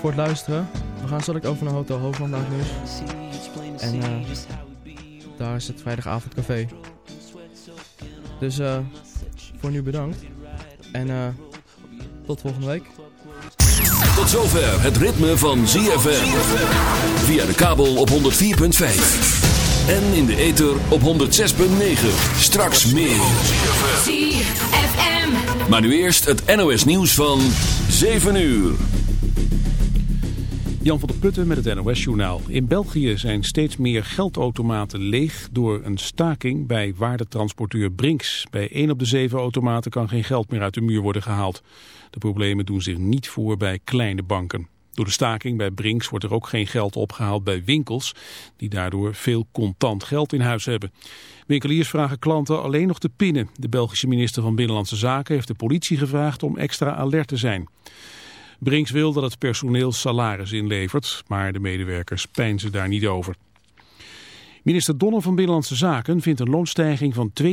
voor het luisteren. We gaan zo over naar Hotel Hoogland naar het nieuws. En eh, daar is het vrijdagavondcafé. Dus eh, voor nu bedankt. En eh, tot volgende week. Tot zover het ritme van ZFM. Via de kabel op 104.5. En in de ether op 106.9. Straks meer. ZFM. Maar nu eerst het NOS nieuws van 7 uur. Jan van der Putten met het NOS-journaal. In België zijn steeds meer geldautomaten leeg door een staking bij waardetransporteur Brinks. Bij 1 op de 7 automaten kan geen geld meer uit de muur worden gehaald. De problemen doen zich niet voor bij kleine banken. Door de staking bij Brinks wordt er ook geen geld opgehaald bij winkels... die daardoor veel contant geld in huis hebben. Winkeliers vragen klanten alleen nog te pinnen. De Belgische minister van Binnenlandse Zaken heeft de politie gevraagd om extra alert te zijn. Brinks wil dat het personeel salaris inlevert, maar de medewerkers pijnzen daar niet over. Minister Donner van Binnenlandse Zaken vindt een loonstijging van 2%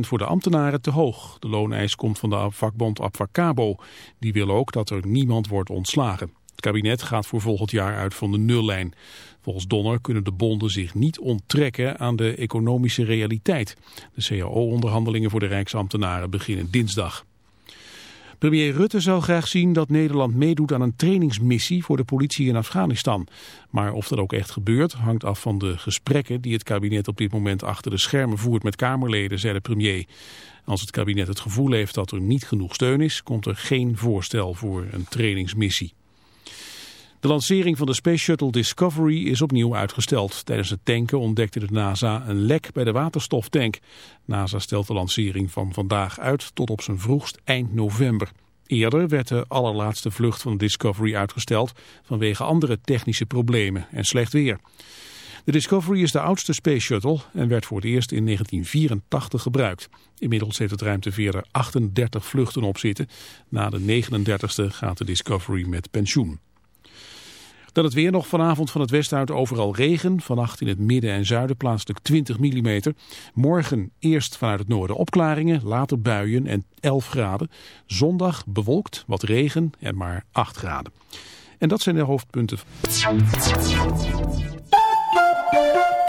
voor de ambtenaren te hoog. De looneis komt van de vakbond Abfacabo. Die wil ook dat er niemand wordt ontslagen. Het kabinet gaat voor volgend jaar uit van de nullijn. Volgens Donner kunnen de bonden zich niet onttrekken aan de economische realiteit. De cao-onderhandelingen voor de rijksambtenaren beginnen dinsdag. Premier Rutte zou graag zien dat Nederland meedoet aan een trainingsmissie voor de politie in Afghanistan. Maar of dat ook echt gebeurt hangt af van de gesprekken die het kabinet op dit moment achter de schermen voert met Kamerleden, zei de premier. Als het kabinet het gevoel heeft dat er niet genoeg steun is, komt er geen voorstel voor een trainingsmissie. De lancering van de Space Shuttle Discovery is opnieuw uitgesteld. Tijdens het tanken ontdekte de NASA een lek bij de waterstoftank. NASA stelt de lancering van vandaag uit tot op zijn vroegst eind november. Eerder werd de allerlaatste vlucht van Discovery uitgesteld vanwege andere technische problemen en slecht weer. De Discovery is de oudste Space Shuttle en werd voor het eerst in 1984 gebruikt. Inmiddels heeft het ruimteveer 38 vluchten op zitten. Na de 39ste gaat de Discovery met pensioen. Dan het weer nog vanavond van het westen uit overal regen. Vannacht in het midden en zuiden plaatselijk 20 mm. Morgen eerst vanuit het noorden opklaringen, later buien en 11 graden. Zondag bewolkt, wat regen en maar 8 graden. En dat zijn de hoofdpunten.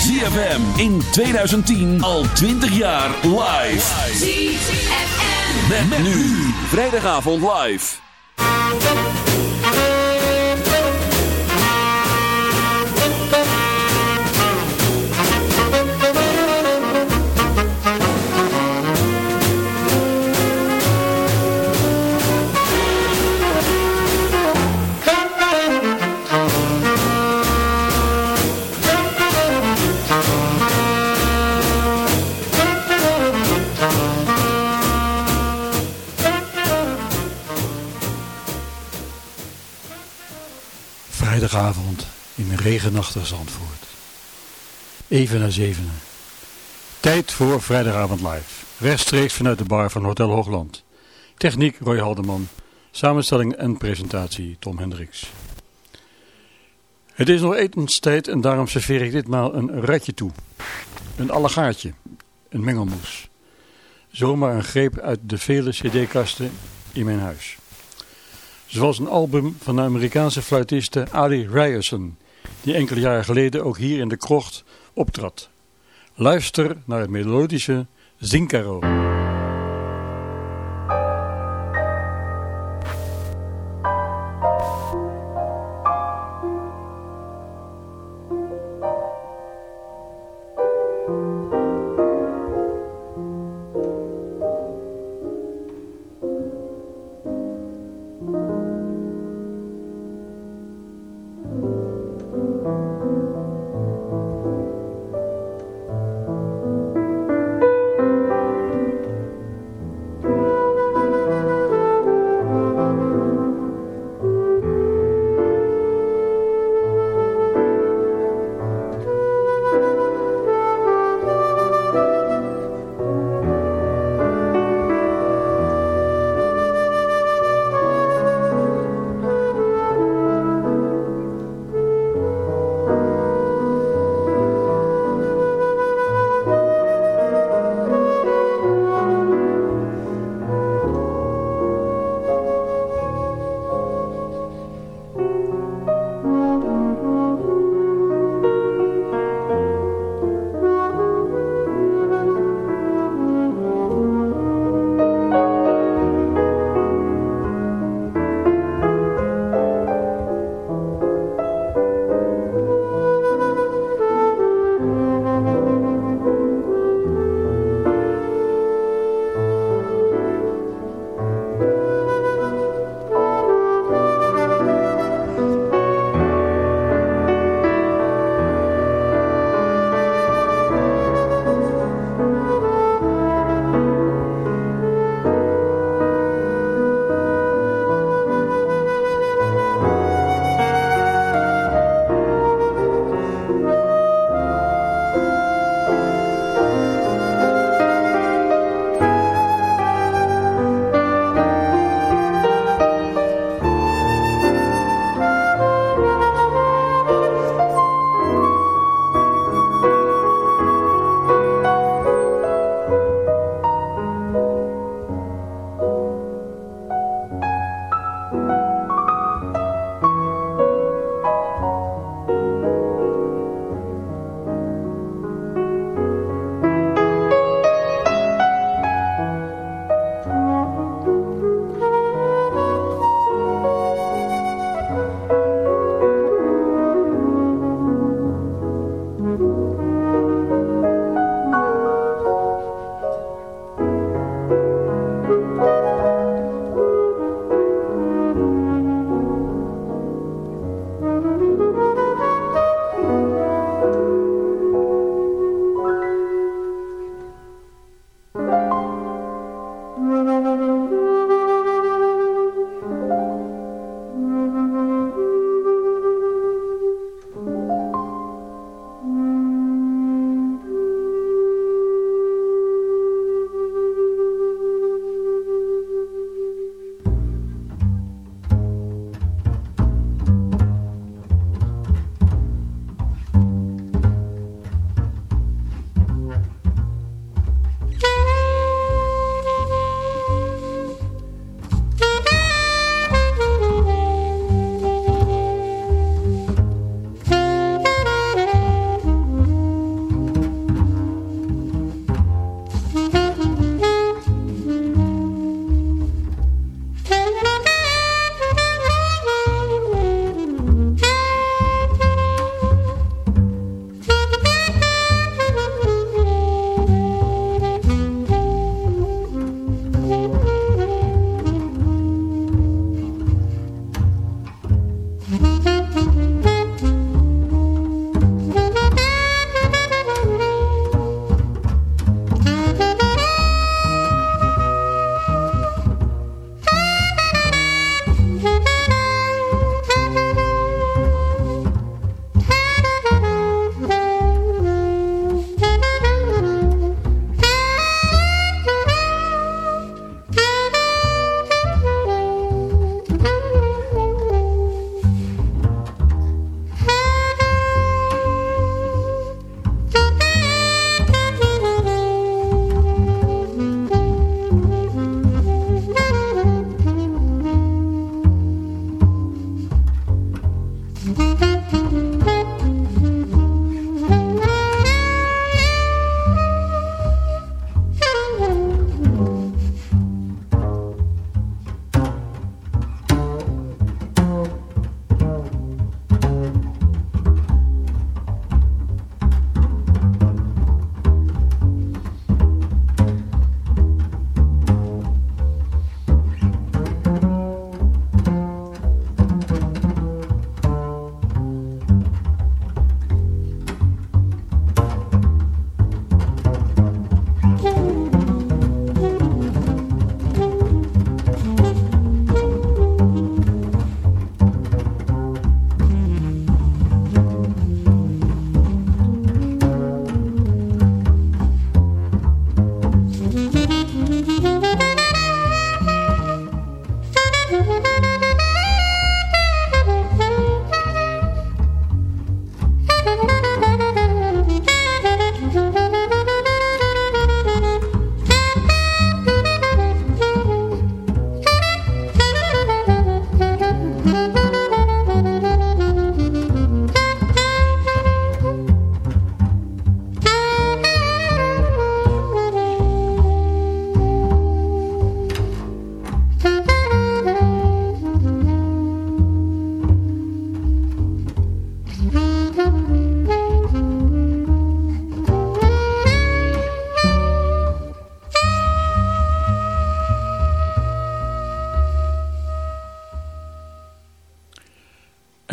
ZFM in 2010 al 20 jaar live. ZFM Met, met nu. Vrijdagavond live. Vrijdagavond in een regenachtig Zandvoort. Even na zevenen. Tijd voor Vrijdagavond live. Rechtstreeks vanuit de bar van Hotel Hoogland. Techniek Roy Haldeman. Samenstelling en presentatie Tom Hendricks. Het is nog etenstijd en daarom serveer ik ditmaal een ratje toe. Een allegaartje. Een mengelmoes. Zomaar een greep uit de vele cd-kasten in mijn huis. Zoals een album van de Amerikaanse fluitiste Ali Ryerson, die enkele jaren geleden ook hier in de krocht optrad. Luister naar het melodische Zinkaro.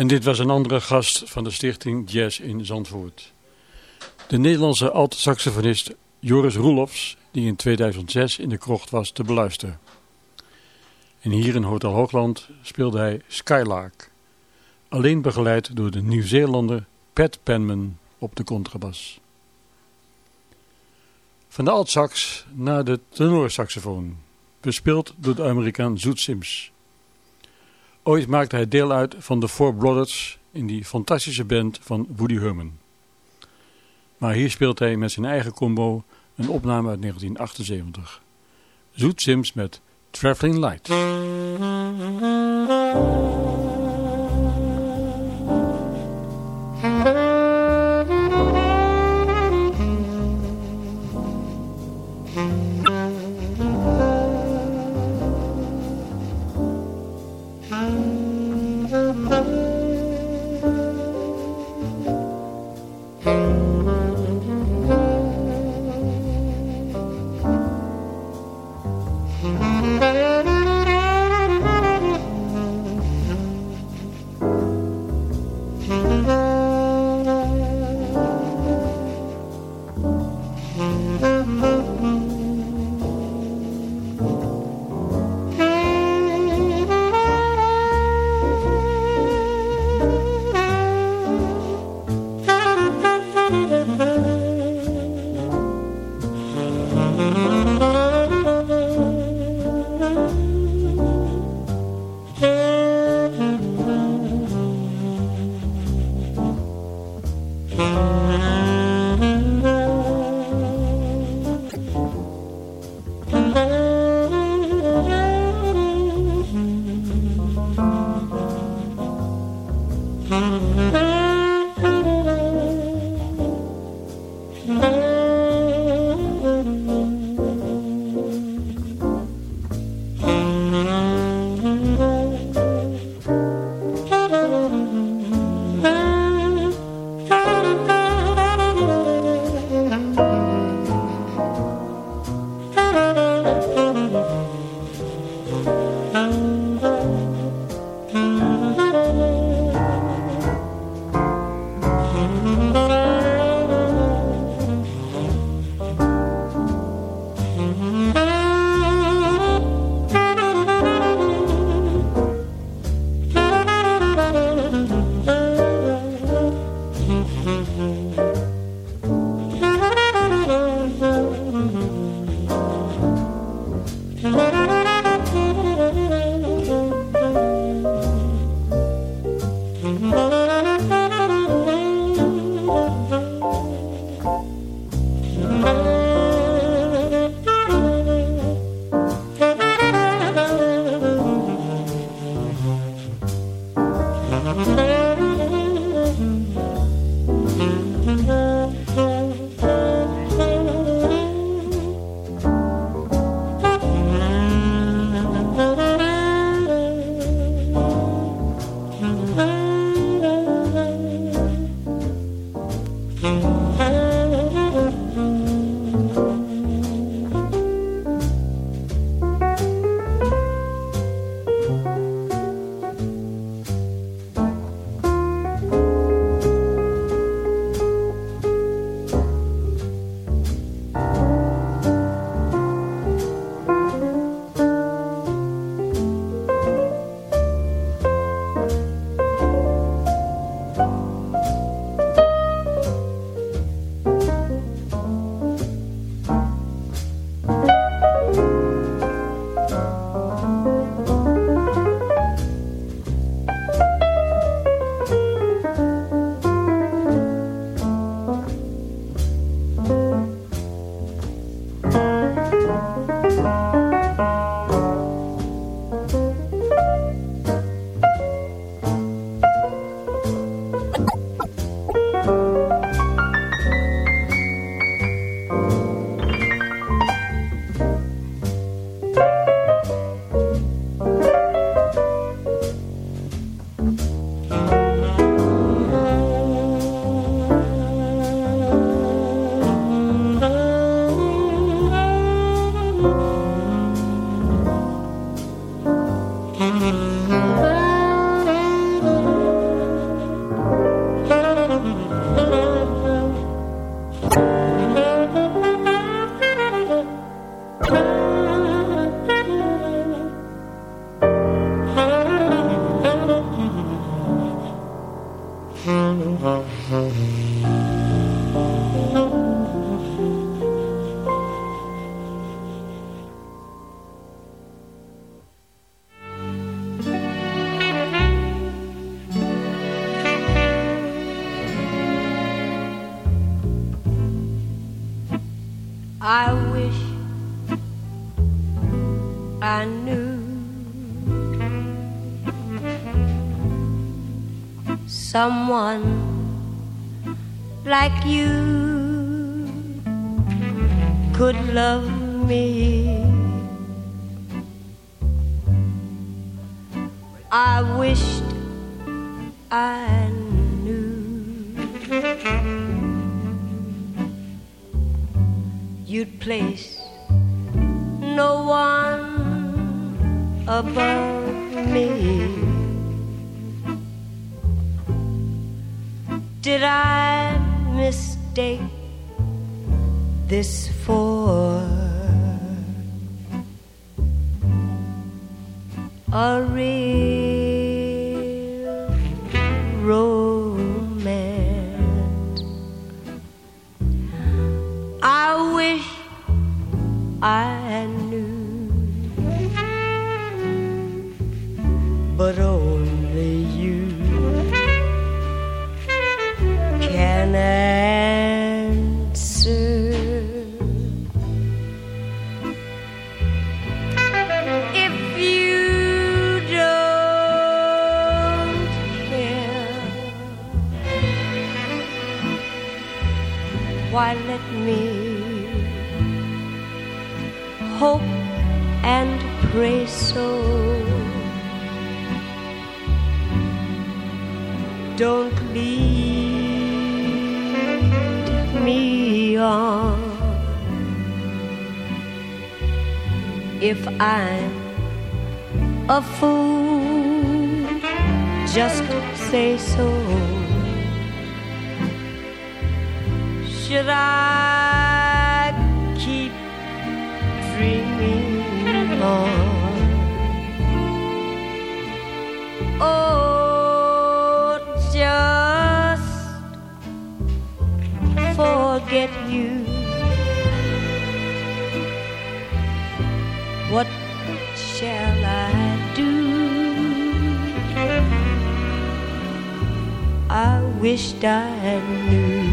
Dit was een andere gast van de stichting Jazz in Zandvoort. De Nederlandse alt-saxofonist Joris Roelofs, die in 2006 in de krocht was te beluisteren. En hier in Hotel Hoogland speelde hij Skylark, alleen begeleid door de Nieuw-Zeelander Pat Penman op de contrabas. Van de altsax naar de tenorsaxofoon, bespeeld door de Amerikaan Zoet Sims. Ooit maakte hij deel uit van de Four Brothers in die fantastische band van Woody Herman. Maar hier speelt hij met zijn eigen combo een opname uit 1978. Zoet Sims met Traveling Light. Someone like you could love me. I wished I knew you'd place no one above me. Did I mistake this for a real if I'm a fool. Just say so. Should I keep dreaming on? Wished I knew.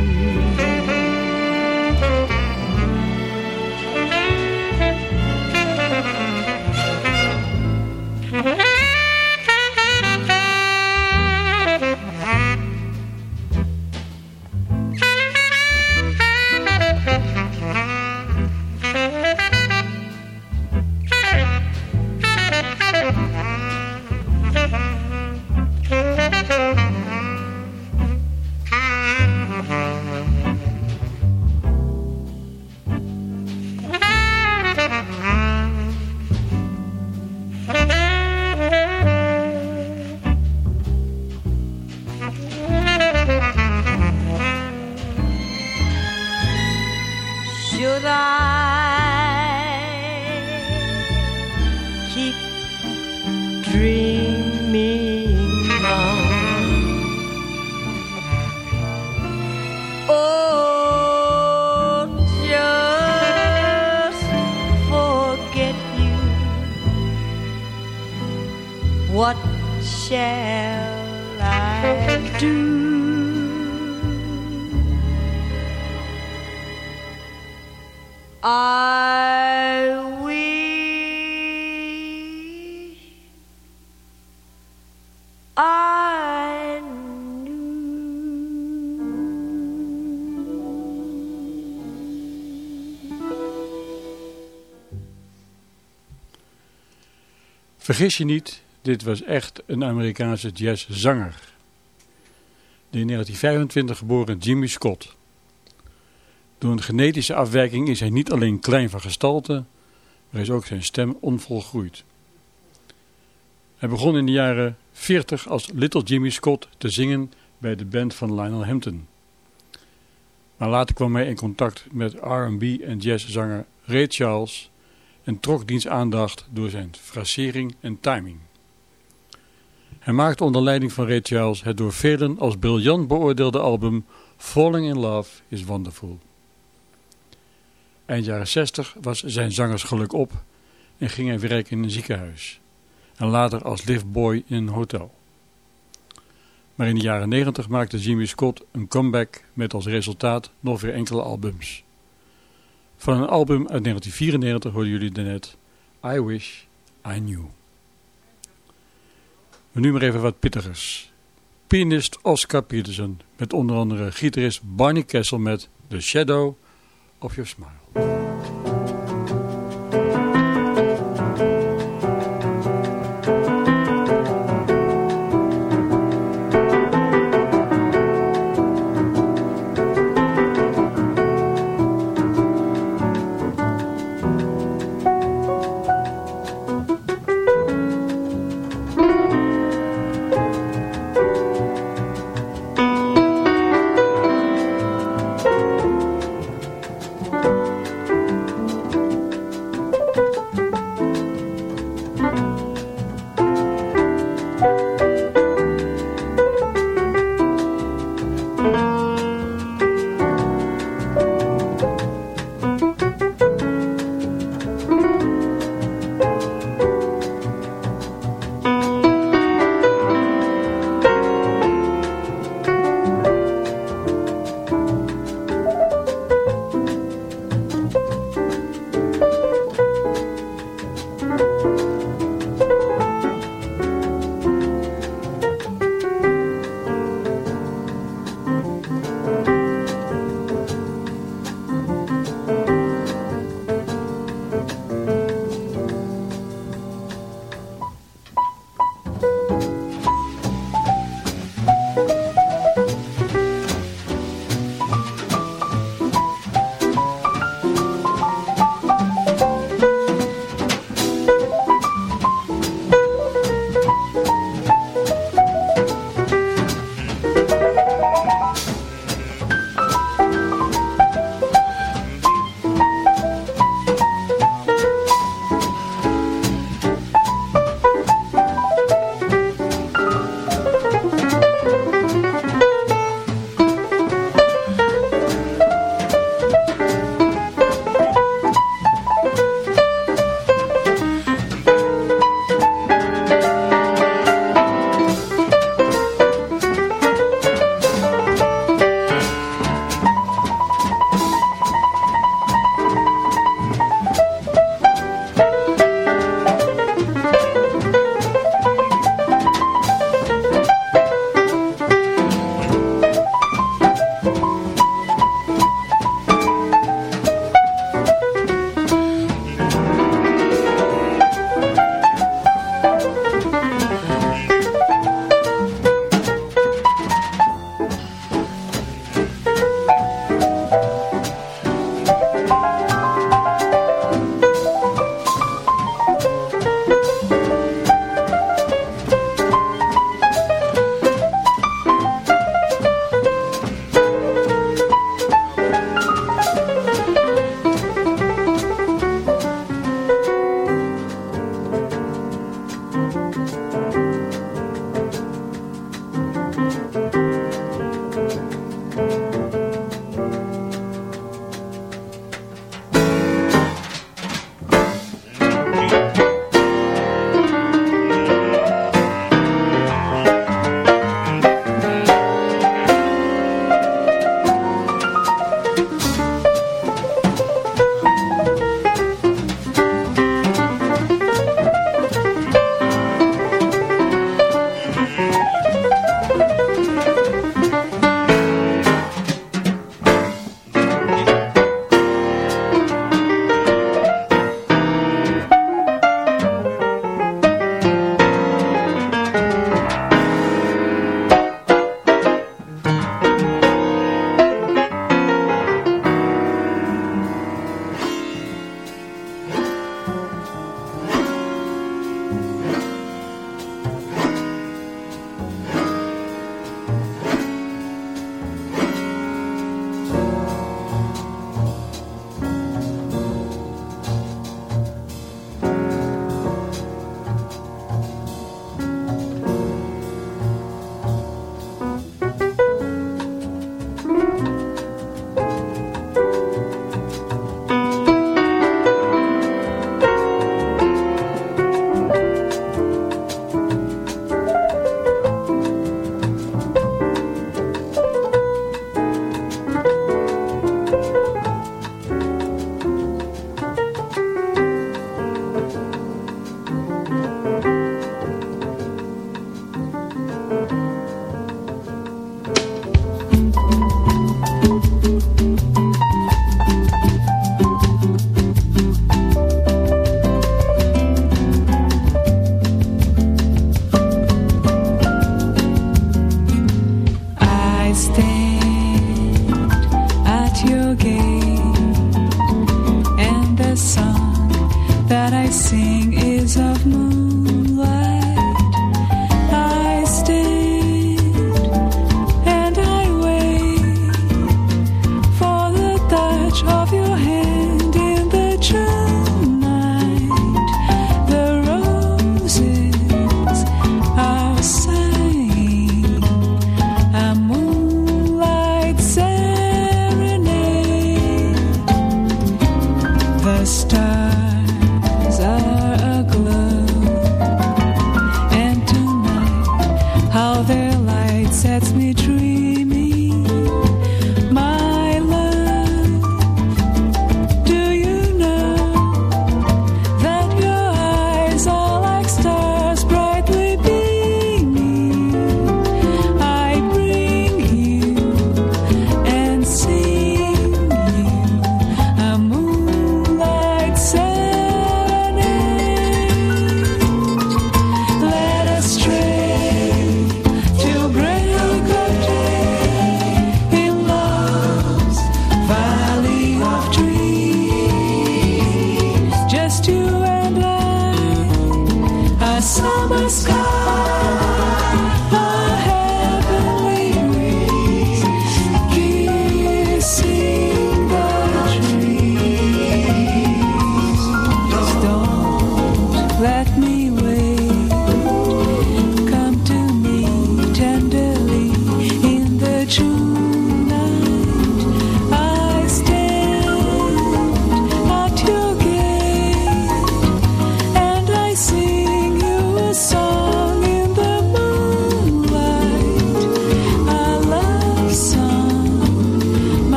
What shall I do? I wish I Vergis je niet, dit was echt een Amerikaanse jazzzanger. De in 1925 geboren Jimmy Scott. Door een genetische afwijking is hij niet alleen klein van gestalte, maar is ook zijn stem onvolgroeid. Hij begon in de jaren 40 als Little Jimmy Scott te zingen bij de band van Lionel Hampton. Maar later kwam hij in contact met R&B en jazzzanger Ray Charles en trok diens aandacht door zijn frasering en timing. Hij maakte onder leiding van Ray Charles het door velen als briljant beoordeelde album Falling in Love is Wonderful. Eind jaren 60 was zijn zangersgeluk op en ging hij werken in een ziekenhuis en later als liftboy in een hotel. Maar in de jaren 90 maakte Jimmy Scott een comeback met als resultaat nog weer enkele albums. Van een album uit 1994 hoorden jullie daarnet I Wish I Knew. Maar nu maar even wat pittigers. pianist Oscar Peterson met onder andere gitarist Barney Kessel met The Shadow of Your Smile.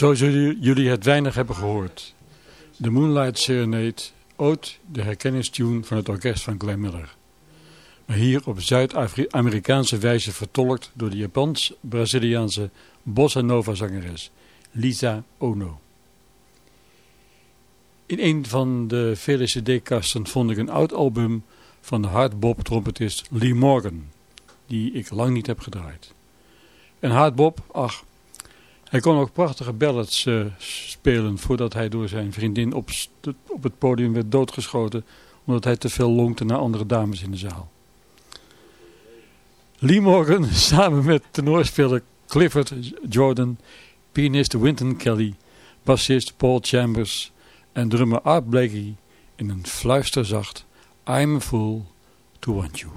Zo zullen jullie het weinig hebben gehoord. De Moonlight Serenade, ooit de herkenningstune van het orkest van Glenn Miller. Maar hier op Zuid-Amerikaanse wijze vertolkt door de Japans-Braziliaanse bossa nova zangeres Lisa Ono. In een van de vele cd-kasten vond ik een oud album van de hardbop trompetist Lee Morgan, die ik lang niet heb gedraaid. En hardbop, ach, hij kon ook prachtige ballads eh, spelen voordat hij door zijn vriendin op, op het podium werd doodgeschoten omdat hij te veel lonkte naar andere dames in de zaal. Lee Morgan samen met tenorspeler Clifford Jordan, pianist Wynton Kelly, bassist Paul Chambers en drummer Art Blakey in een fluisterzacht I'm a fool to want you.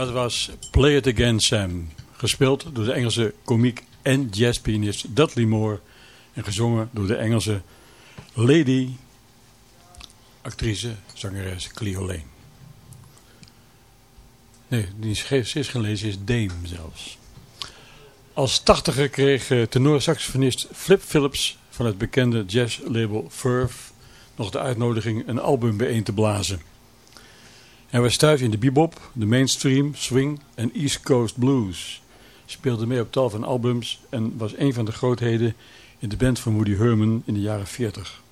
Dat was Play It Again Sam, gespeeld door de Engelse komiek en jazzpianist Dudley Moore en gezongen door de Engelse lady actrice, zangeres Cleo Lane. Nee, die is, is ze is dame zelfs. Als tachtiger kreeg eh, tenorsaxofonist Flip Phillips van het bekende jazzlabel Verve nog de uitnodiging een album bijeen te blazen. Hij was thuis in de bebop, de mainstream, swing en East Coast blues. Speelde mee op tal van albums en was een van de grootheden in de band van Woody Herman in de jaren 40.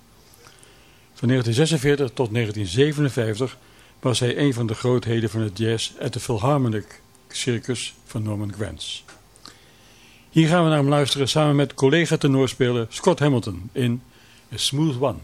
Van 1946 tot 1957 was hij een van de grootheden van het jazz at the Philharmonic Circus van Norman Granz. Hier gaan we naar hem luisteren samen met collega tenorspeler Scott Hamilton in A Smooth One.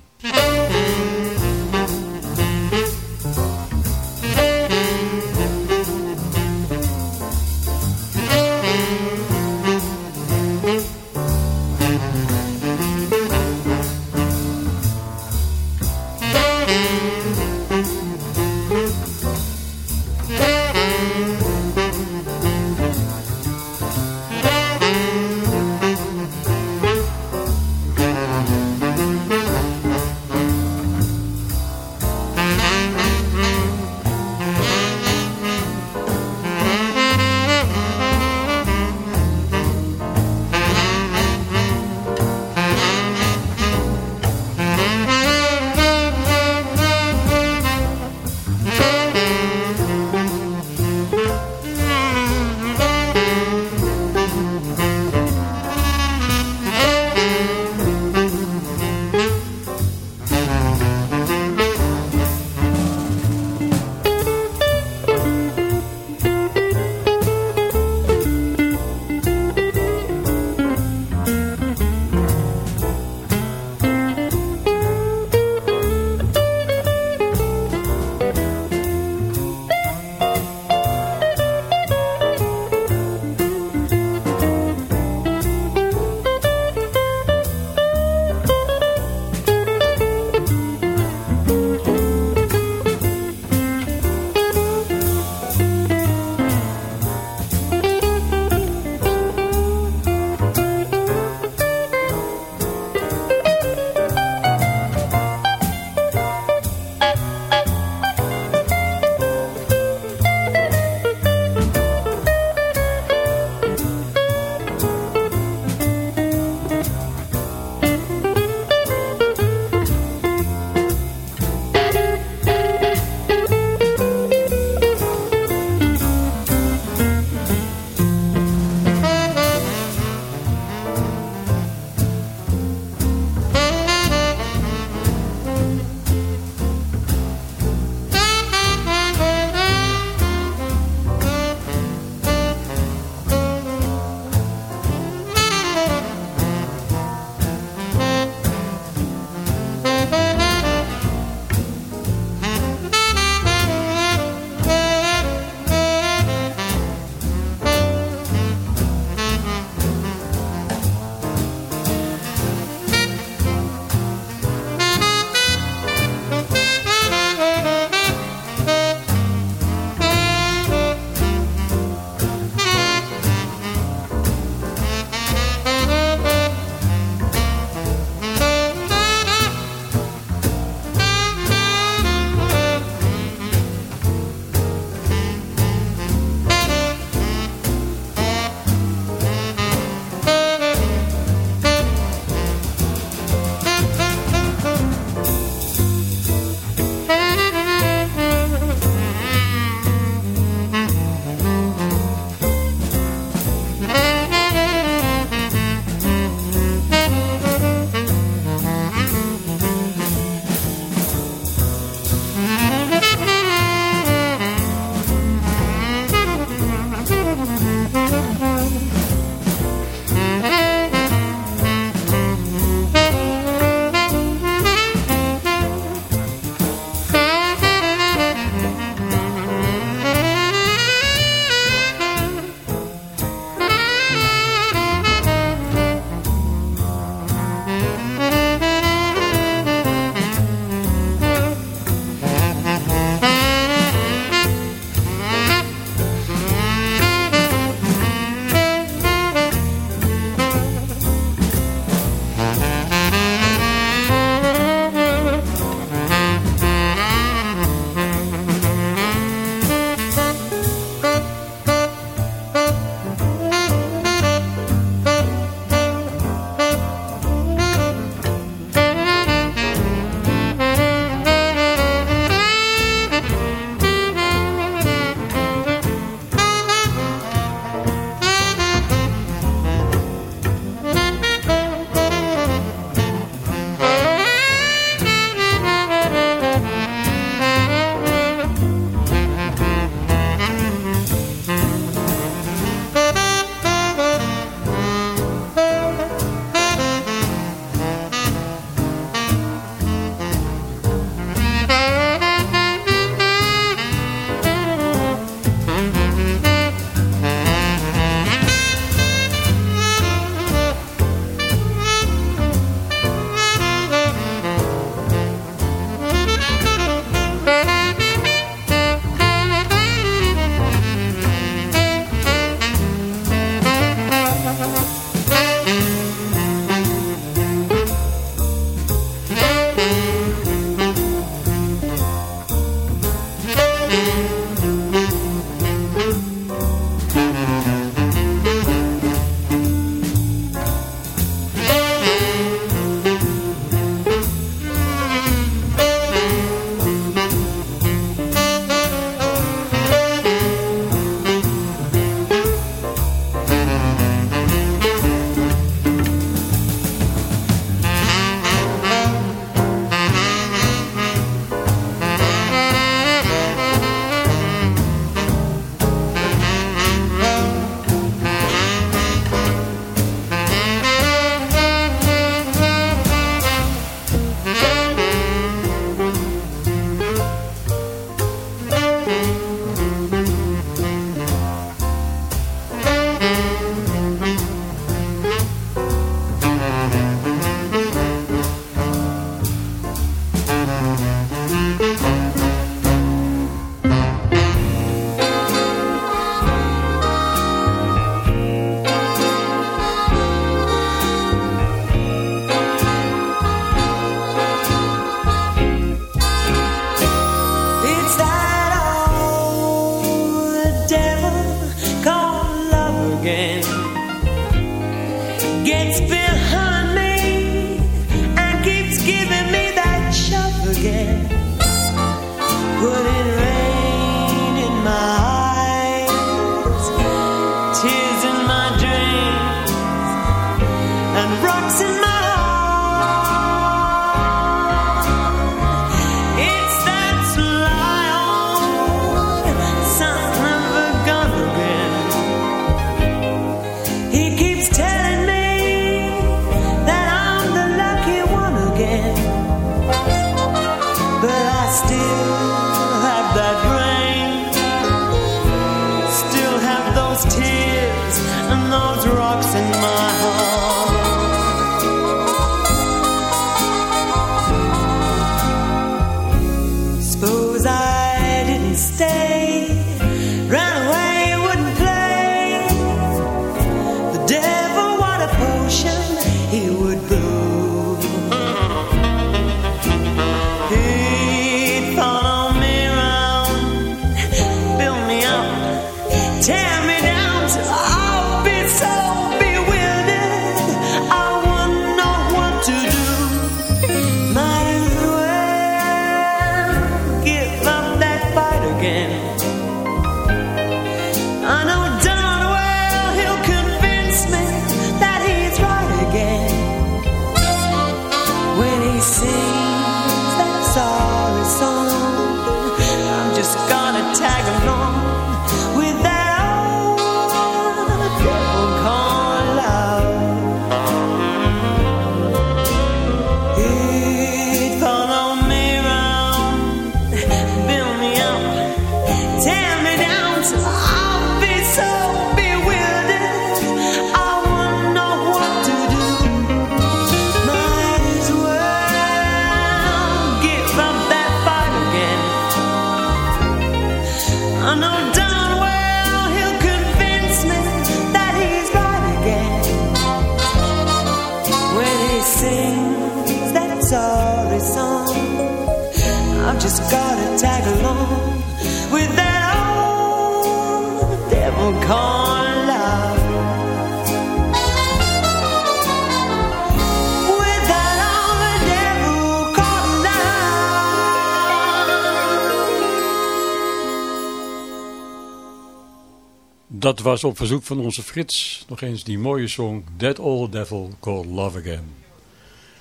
dat was op verzoek van onze Frits nog eens die mooie song That Old Devil Called Love Again.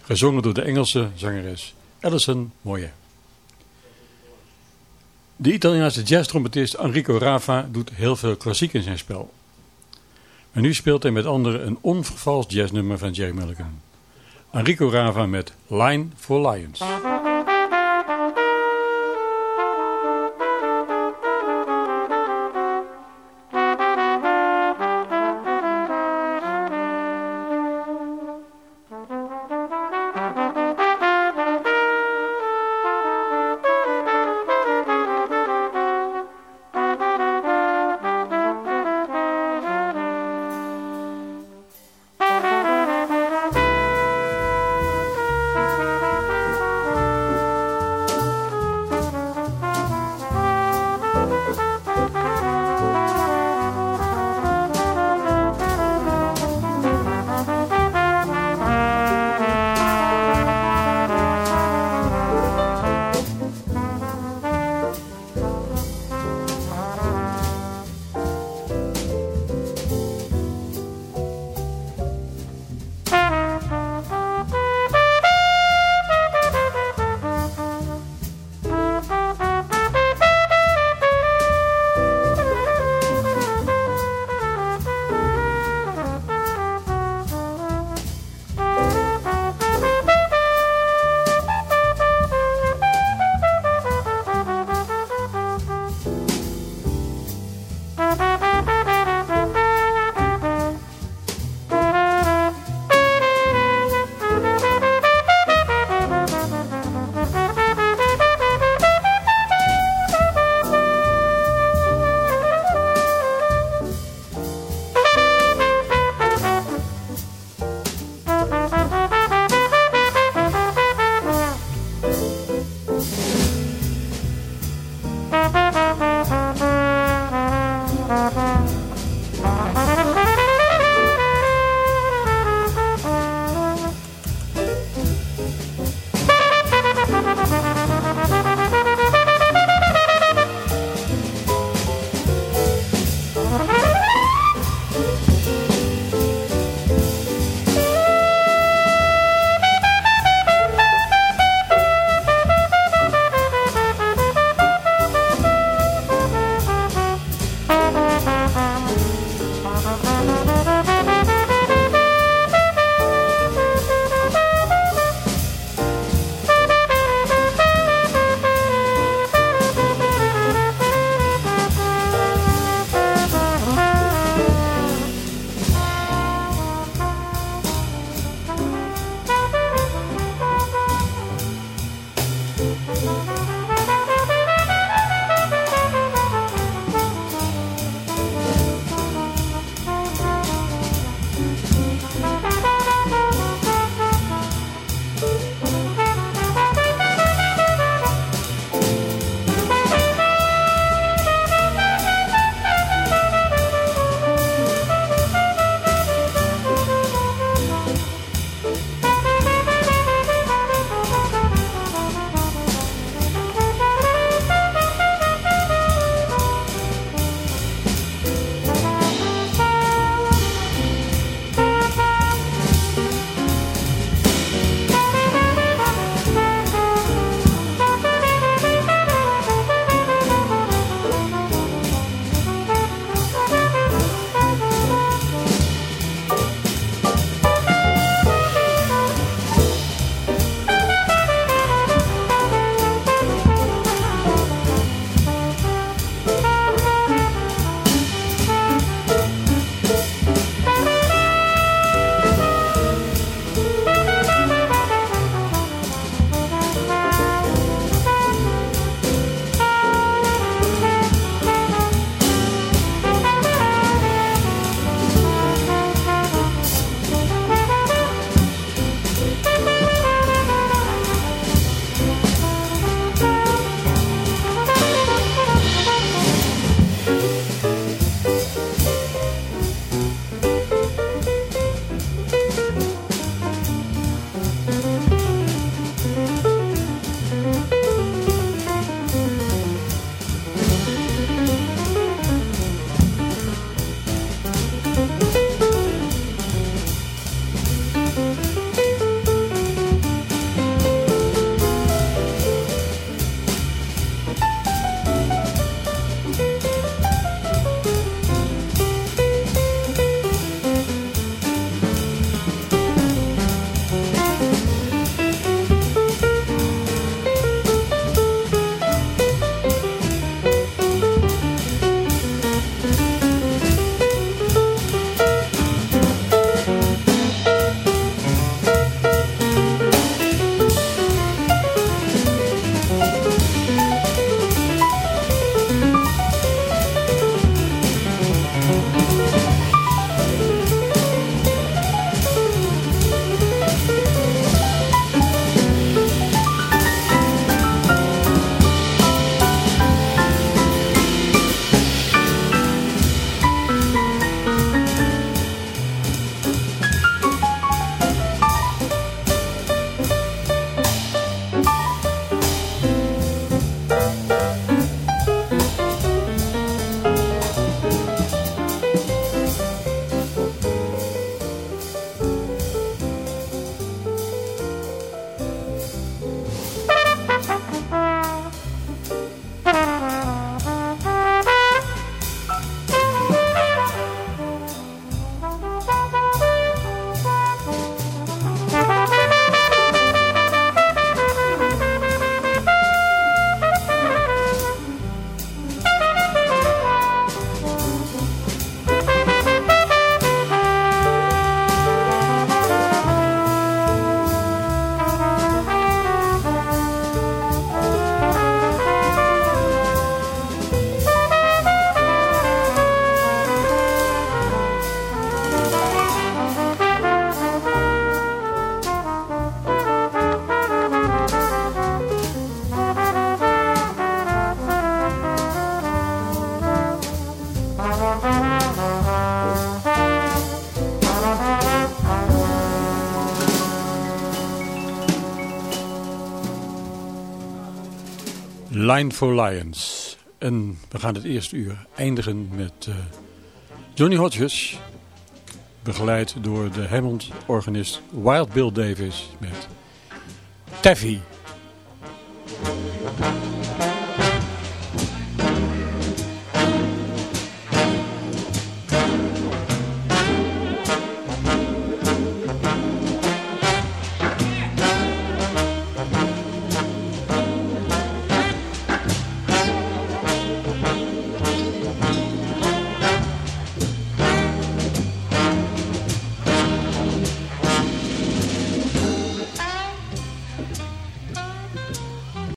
Gezongen door de Engelse zangeres Alison Moyet. De Italiaanse jazztrompetist Enrico Rava doet heel veel klassiek in zijn spel. Maar nu speelt hij met anderen een onvervalst jazznummer van Jerry Mulligan. Enrico Rava met Line for Lions. Line for Lions. En we gaan het eerste uur eindigen met uh, Johnny Hodges. Begeleid door de Hammond-organist Wild Bill Davis met Taffy.